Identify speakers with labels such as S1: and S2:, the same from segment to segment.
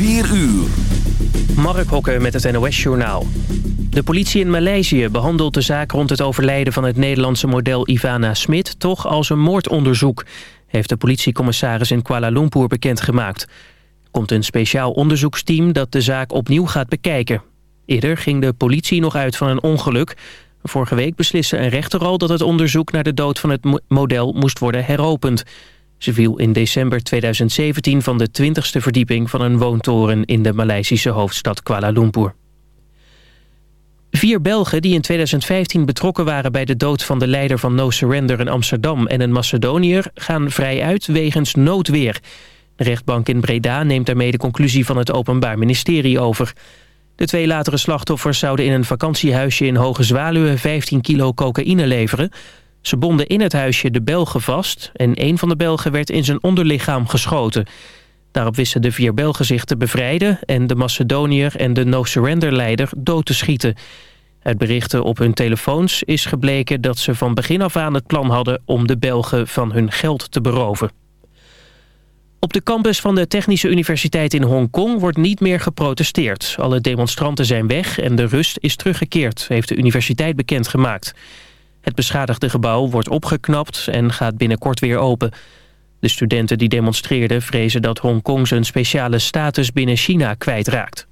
S1: 4 uur.
S2: Mark Hokke met het NOS-journaal. De politie in Maleisië behandelt de zaak rond het overlijden van het Nederlandse model Ivana Smit toch als een moordonderzoek, heeft de politiecommissaris in Kuala Lumpur bekendgemaakt. Er komt een speciaal onderzoeksteam dat de zaak opnieuw gaat bekijken. Eerder ging de politie nog uit van een ongeluk. Vorige week besliste een rechter al dat het onderzoek naar de dood van het model moest worden heropend. Ze viel in december 2017 van de 20ste verdieping van een woontoren in de Maleisische hoofdstad Kuala Lumpur. Vier Belgen die in 2015 betrokken waren bij de dood van de leider van No Surrender in Amsterdam en een Macedoniër gaan vrij uit wegens noodweer. De rechtbank in Breda neemt daarmee de conclusie van het Openbaar Ministerie over. De twee latere slachtoffers zouden in een vakantiehuisje in Hoge Zwaluwe 15 kilo cocaïne leveren. Ze bonden in het huisje de Belgen vast en een van de Belgen werd in zijn onderlichaam geschoten. Daarop wisten de vier Belgen zich te bevrijden en de Macedoniër en de no-surrender-leider dood te schieten. Uit berichten op hun telefoons is gebleken dat ze van begin af aan het plan hadden om de Belgen van hun geld te beroven. Op de campus van de Technische Universiteit in Hongkong wordt niet meer geprotesteerd. Alle demonstranten zijn weg en de rust is teruggekeerd, heeft de universiteit bekendgemaakt. Het beschadigde gebouw wordt opgeknapt en gaat binnenkort weer open. De studenten die demonstreerden vrezen dat Hongkong zijn speciale status binnen China kwijtraakt.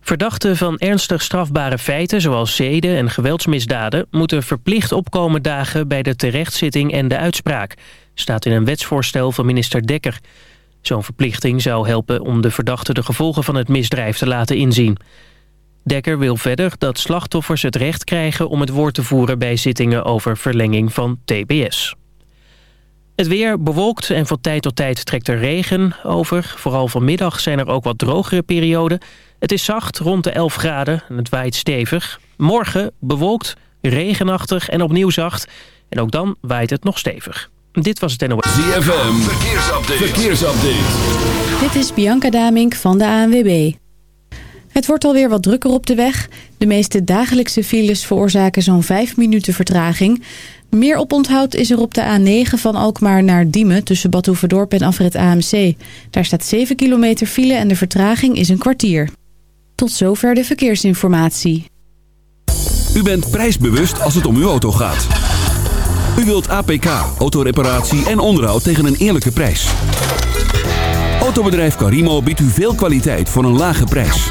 S2: Verdachten van ernstig strafbare feiten zoals zeden en geweldsmisdaden... moeten verplicht opkomen dagen bij de terechtzitting en de uitspraak. Staat in een wetsvoorstel van minister Dekker. Zo'n verplichting zou helpen om de verdachte de gevolgen van het misdrijf te laten inzien. Dekker wil verder dat slachtoffers het recht krijgen om het woord te voeren bij zittingen over verlenging van TBS. Het weer bewolkt en van tijd tot tijd trekt er regen over. Vooral vanmiddag zijn er ook wat drogere perioden. Het is zacht, rond de 11 graden en het waait stevig. Morgen bewolkt, regenachtig en opnieuw zacht. En ook dan waait het nog stevig. Dit was het NOS.
S1: ZFM, verkeersupdate. verkeersupdate.
S3: Dit is Bianca Damink van de ANWB. Het wordt alweer wat drukker op de weg. De meeste dagelijkse files veroorzaken zo'n 5 minuten vertraging. Meer oponthoud is er op de A9 van Alkmaar naar Diemen... tussen Bad Hoeverdorp en Afrit AMC. Daar staat 7 kilometer file en de vertraging is een kwartier. Tot zover de verkeersinformatie.
S1: U bent prijsbewust als het om uw auto gaat. U wilt APK, autoreparatie en onderhoud tegen een eerlijke prijs. Autobedrijf Carimo biedt u veel kwaliteit voor een lage prijs.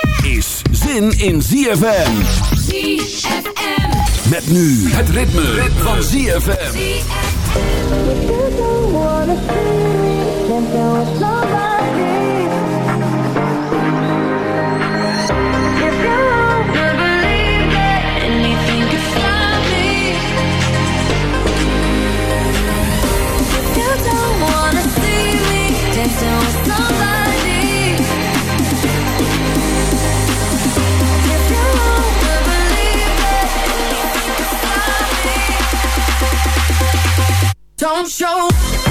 S1: is zin in ZFM.
S4: ZFM.
S1: Met nu het ritme, van ZFM.
S4: Don't show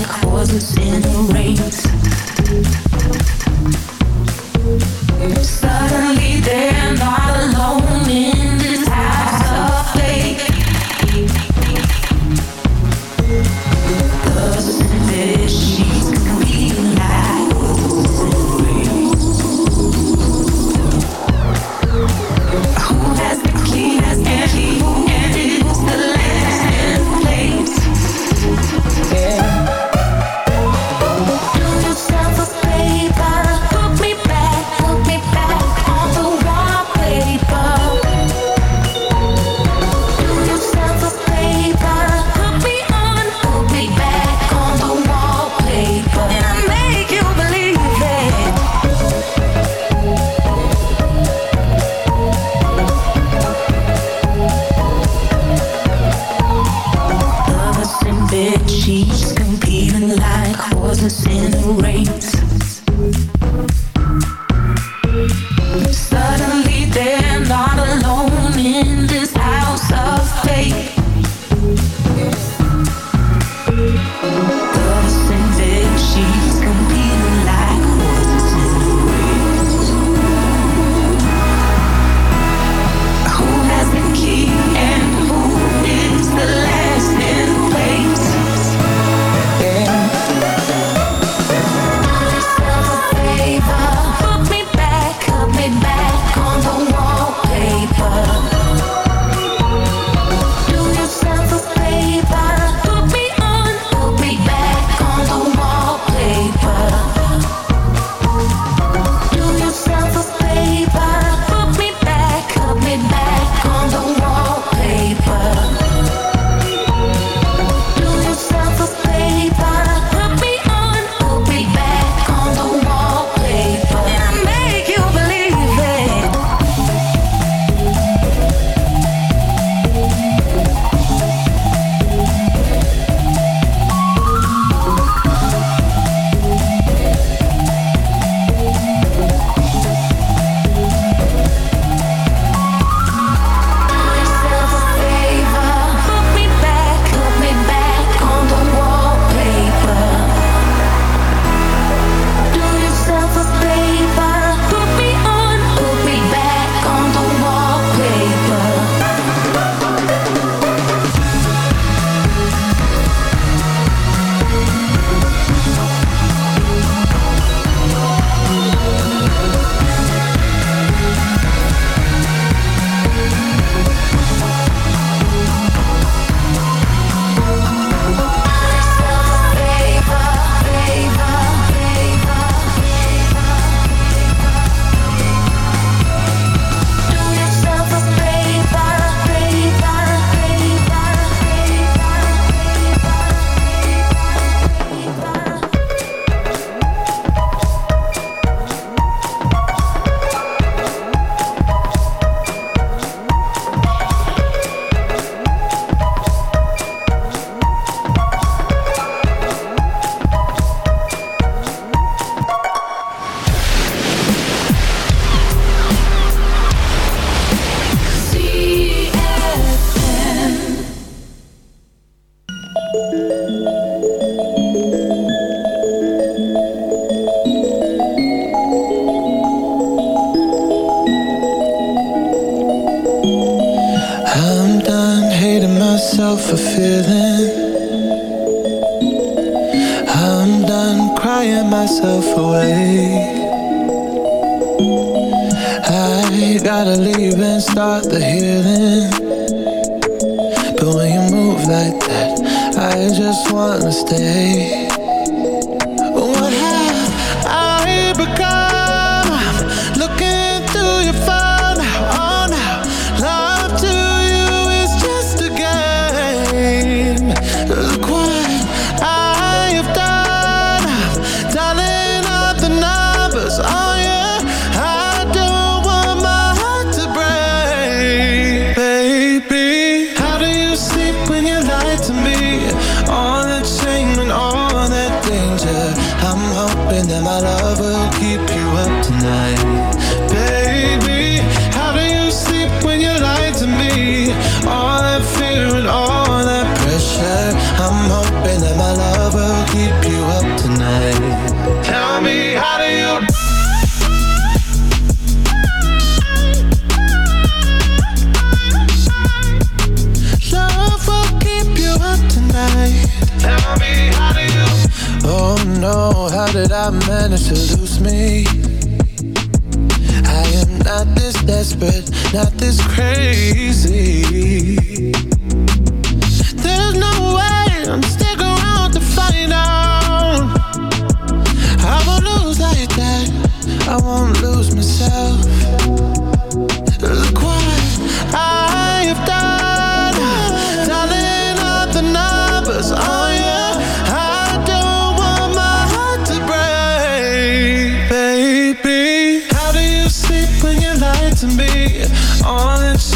S5: like horses in the
S6: race.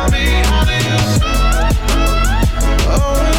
S6: I'll be honest. Oh,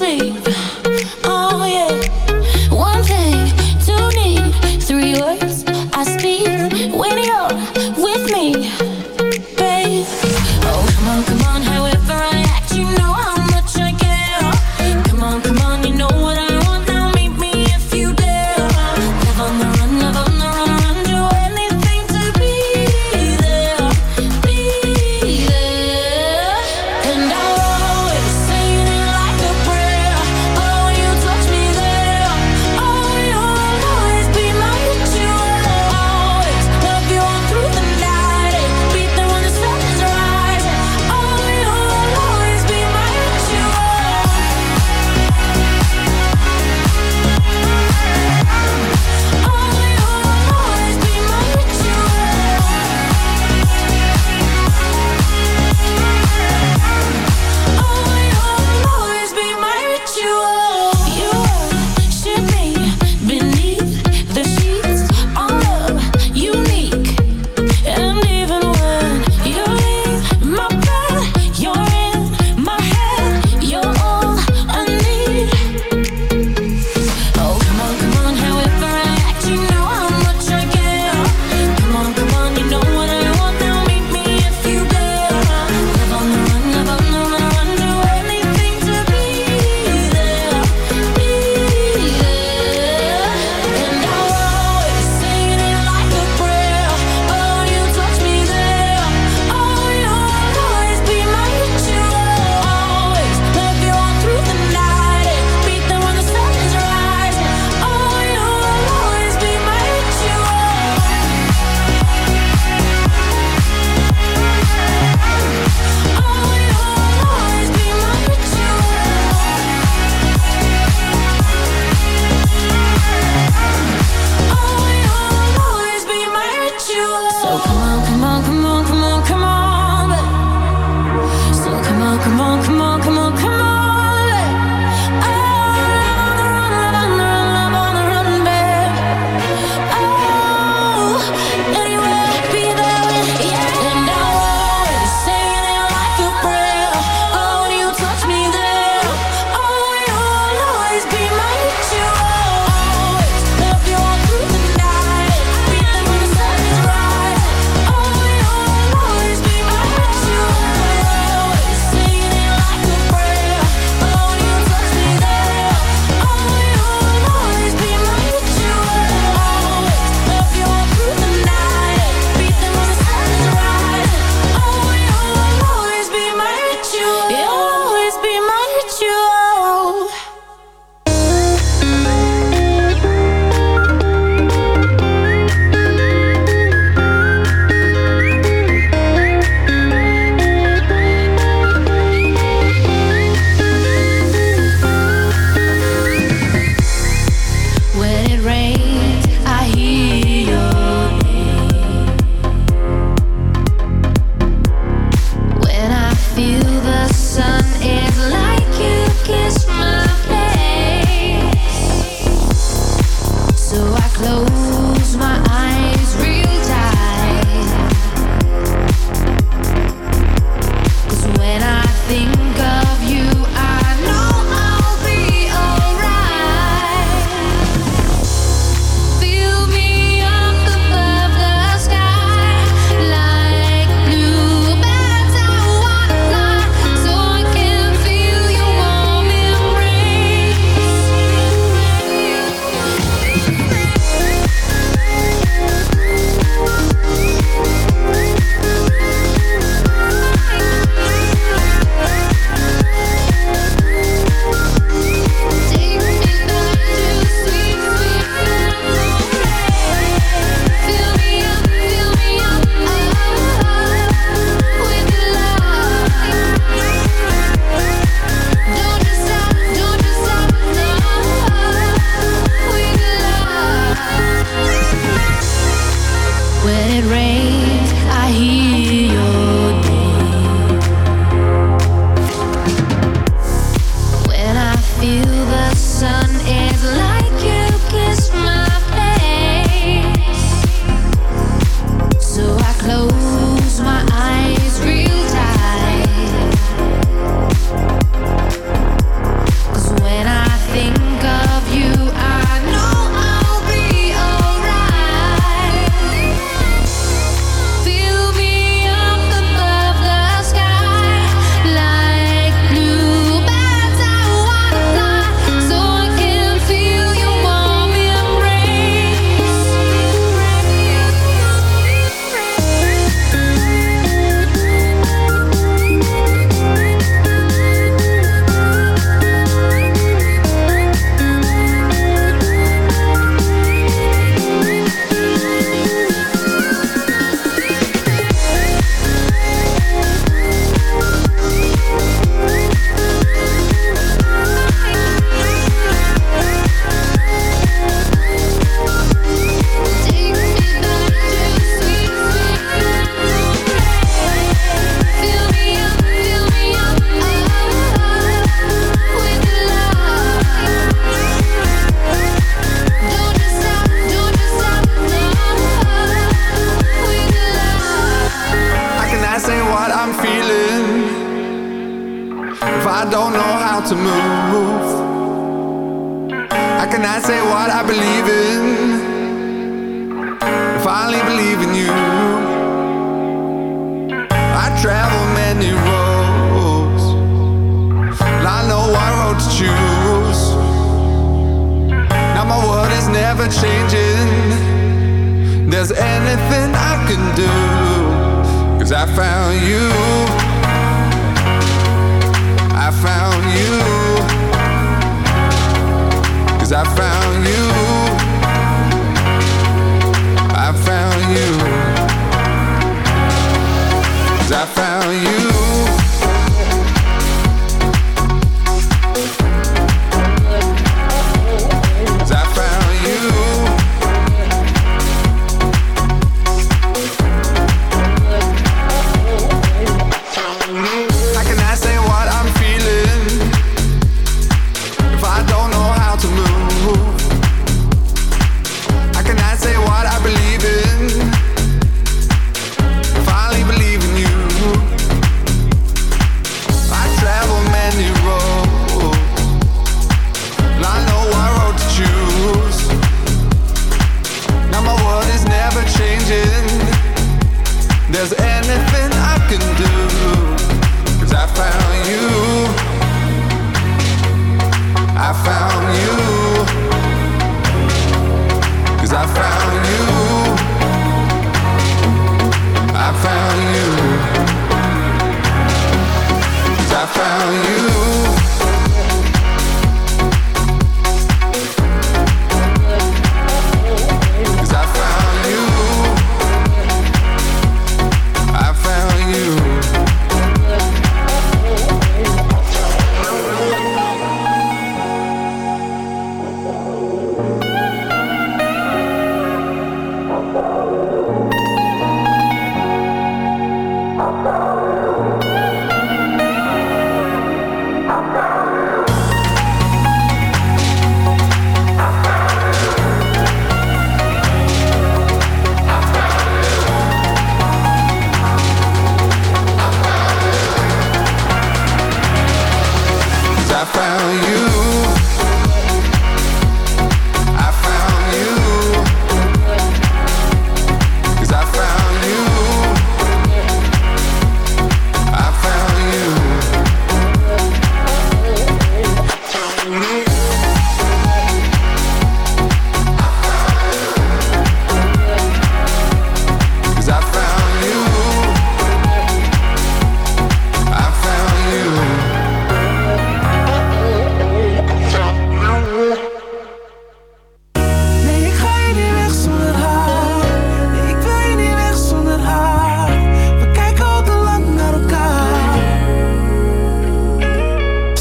S6: sleep.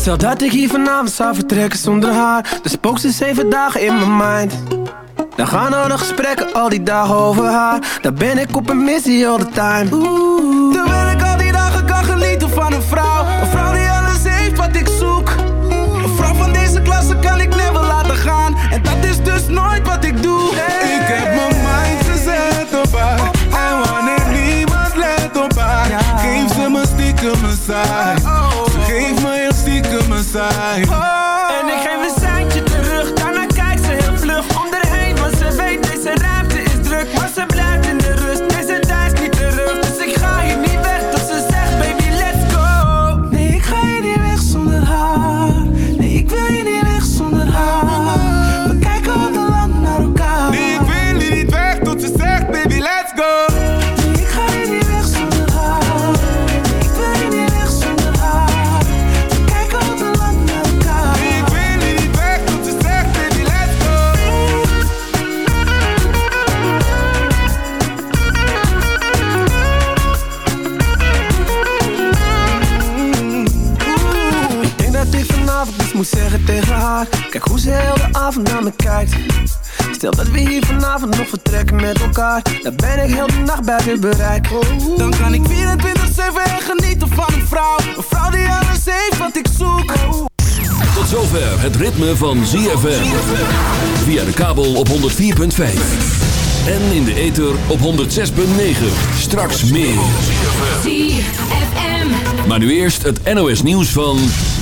S7: Stel dat ik hier vanavond zou vertrekken zonder haar. Dan spookt ze zeven dagen in mijn mind. Dan gaan al de gesprekken al die dagen over haar. Dan ben ik op een missie all the time. Terwijl ik al die dagen kan genieten van een vrouw. Een vrouw die alles heeft wat ik zoek. Een vrouw van deze klasse kan ik never laten gaan. En dat is dus nooit wat ik doe.
S8: Ik heb mijn mind gezet op haar En wanneer niemand let op haar Geef ze me stiekem een sign een
S7: heel de avond naar me kijkt Stel dat we hier vanavond nog vertrekken met elkaar Dan ben ik heel de nacht buiten bereik Dan kan ik 24-7 en genieten van een vrouw Een vrouw die alles heeft wat ik zoek
S1: Tot zover het ritme van ZFM. Via de kabel op 104.5. En in de ether op 106.9. Straks meer. Maar nu eerst het NOS nieuws van...